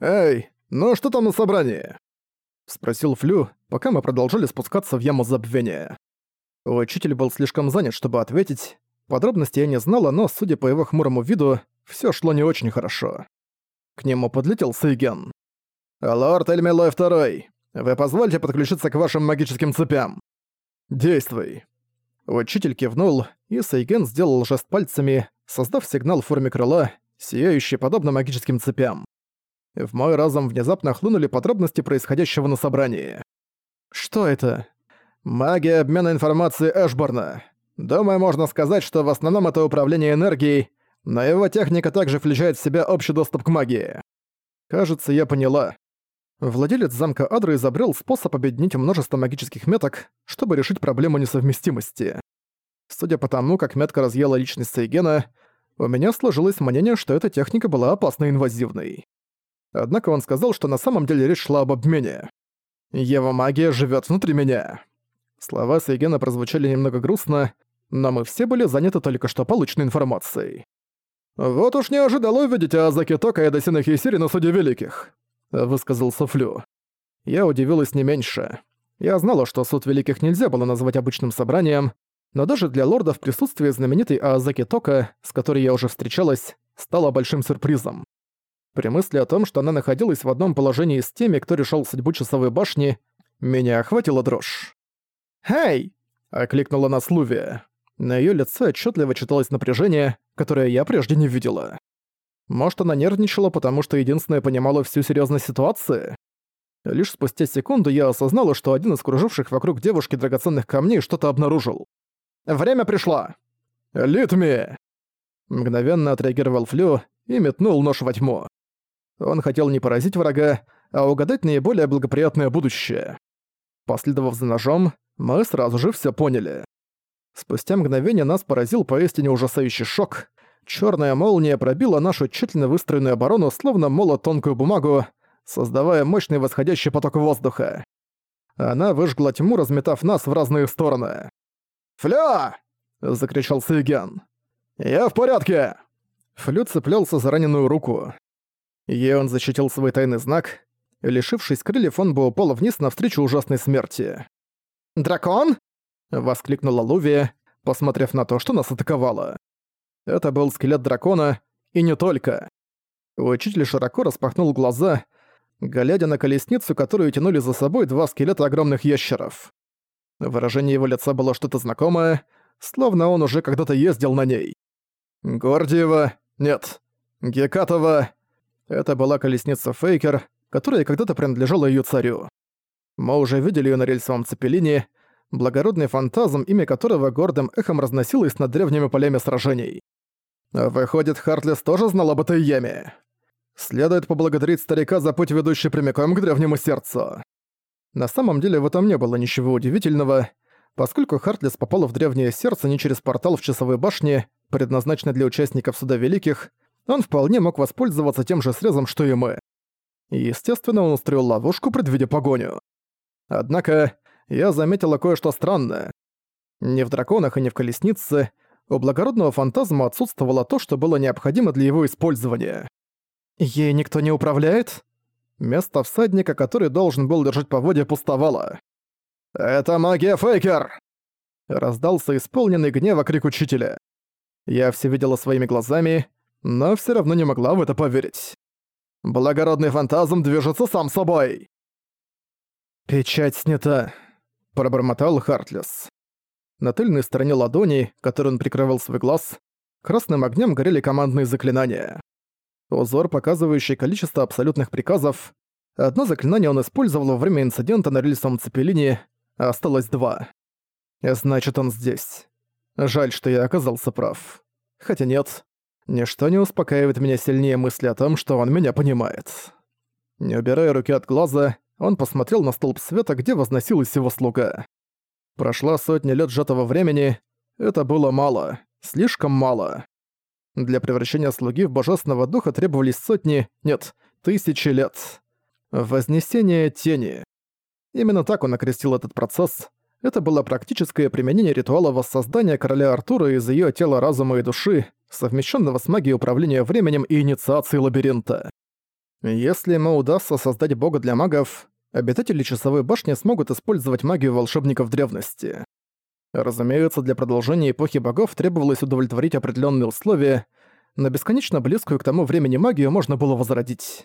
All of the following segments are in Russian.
«Эй, ну что там на собрании?» — спросил Флю, пока мы продолжали спускаться в яму забвения. Учитель был слишком занят, чтобы ответить. Подробностей я не знала, но, судя по его хмурому виду, все шло не очень хорошо. К нему подлетел Сейген. «Лорд Эльмилой Второй, вы позвольте подключиться к вашим магическим цепям?» «Действуй». Учитель кивнул, и Сейген сделал жест пальцами, создав сигнал в форме крыла, сияющий подобно магическим цепям. В мой разум внезапно хлынули подробности происходящего на собрании. «Что это?» «Магия обмена информацией Эшборна. Думаю, можно сказать, что в основном это управление энергией, но его техника также включает в себя общий доступ к магии. Кажется, я поняла. Владелец замка Адры изобрел способ объединить множество магических меток, чтобы решить проблему несовместимости. Судя по тому, как метка разъела личность Сейгена, у меня сложилось мнение, что эта техника была опасно инвазивной. Однако он сказал, что на самом деле речь шла об обмене. «Его магия живет внутри меня». Слова Сейгена прозвучали немного грустно, но мы все были заняты только что полученной информацией. «Вот уж не ожидал увидеть Азаки Тока и Досина Хейсири на Суде Великих», — высказал Софлю. Я удивилась не меньше. Я знала, что Суд Великих нельзя было назвать обычным собранием, но даже для лордов присутствие знаменитой Аазаки Тока, с которой я уже встречалась, стало большим сюрпризом. При мысли о том, что она находилась в одном положении с теми, кто решал судьбу часовой башни, меня охватила дрожь. «Эй!» — окликнула нас Лувия. На её лице отчетливо читалось напряжение, которое я прежде не видела. Может, она нервничала, потому что единственная понимала всю серьёзность ситуации? Лишь спустя секунду я осознала, что один из круживших вокруг девушки драгоценных камней что-то обнаружил. «Время пришло!» «Литми!» Мгновенно отреагировал Флю и метнул нож во тьму. Он хотел не поразить врага, а угадать наиболее благоприятное будущее. Последовав за ножом, мы сразу же всё поняли. Спустя мгновение нас поразил поистине ужасающий шок. Чёрная молния пробила нашу тщательно выстроенную оборону, словно молот тонкую бумагу, создавая мощный восходящий поток воздуха. Она выжгла тьму, разметав нас в разные стороны. «Фля!» — закричал Сейген. «Я в порядке!» Флю цеплялся за раненую руку. Ей он защитил свой тайный знак. Лишившись крыльев, он бы упал вниз навстречу ужасной смерти. «Дракон?» — воскликнула Лувия, посмотрев на то, что нас атаковало. Это был скелет дракона, и не только. Учитель широко распахнул глаза, глядя на колесницу, которую тянули за собой два скелета огромных ящеров. Выражение его лица было что-то знакомое, словно он уже когда-то ездил на ней. Гордиева... Нет. Гекатова... Это была колесница Фейкер, которая когда-то принадлежала ее царю. Мы уже видели ее на рельсовом цепелине, благородный фантазм, имя которого гордым эхом разносилось над древними полями сражений. Выходит, Хартлес тоже знал об этой яме. Следует поблагодарить старика за путь, ведущий прямиком к древнему сердцу. На самом деле в этом не было ничего удивительного, поскольку Хартлес попал в древнее сердце не через портал в часовой башне, предназначенный для участников Суда Великих, он вполне мог воспользоваться тем же срезом, что и мы. Естественно, он устроил ловушку, предвидя погоню. Однако, я заметила кое-что странное. Ни в драконах и ни в колеснице у благородного фантазма отсутствовало то, что было необходимо для его использования. Ей никто не управляет? Место всадника, который должен был держать поводья, пустовало. «Это магия Фейкер!» Раздался исполненный гнева крик учителя. Я все видела своими глазами, но все равно не могла в это поверить. «Благородный фантазм движется сам собой!» «Печать снята», — пробормотал Хартлес. На тыльной стороне ладони, которой он прикрывал свой глаз, красным огнем горели командные заклинания. Узор, показывающий количество абсолютных приказов. Одно заклинание он использовал во время инцидента на рельсовом цепелине, а осталось два. Значит, он здесь. Жаль, что я оказался прав. Хотя нет, ничто не успокаивает меня сильнее мысли о том, что он меня понимает. Не убирая руки от глаза, он посмотрел на столб света, где возносилась его слуга. Прошла сотня лет сжатого времени, это было мало, слишком мало. Для превращения слуги в божественного духа требовались сотни, нет, тысячи лет. Вознесение тени. Именно так он окрестил этот процесс. Это было практическое применение ритуала воссоздания короля Артура из ее тела, разума и души, совмещенного с магией управления временем и инициацией лабиринта. Если ему удастся создать бога для магов, обитатели Часовой башни смогут использовать магию волшебников древности. Разумеется, для продолжения эпохи богов требовалось удовлетворить определенные условия, но бесконечно близкую к тому времени магию можно было возродить.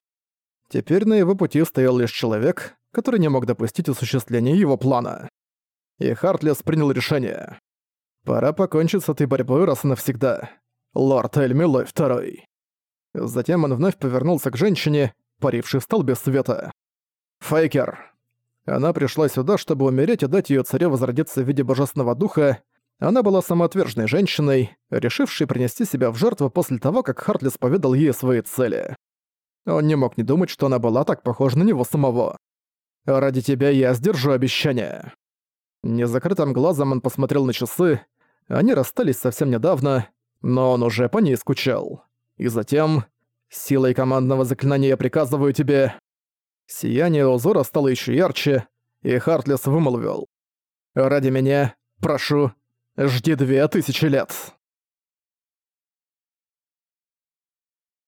Теперь на его пути стоял лишь человек, который не мог допустить осуществления его плана. И Хартлес принял решение. Пора покончить с этой борьбой раз и навсегда. Лорд Эльмилой второй. Затем он вновь повернулся к женщине, парившей в столбе света. Фейкер. Она пришла сюда, чтобы умереть и дать ее царю возродиться в виде божественного духа. Она была самоотверженной женщиной, решившей принести себя в жертву после того, как Хартлес поведал ей свои цели. Он не мог не думать, что она была так похожа на него самого. «Ради тебя я сдержу обещание». Незакрытым глазом он посмотрел на часы. Они расстались совсем недавно, но он уже по ней скучал. И затем... Силой командного заклинания я приказываю тебе... Сияние узора стало еще ярче, и Хартлес вымолвил. «Ради меня, прошу, жди две тысячи лет».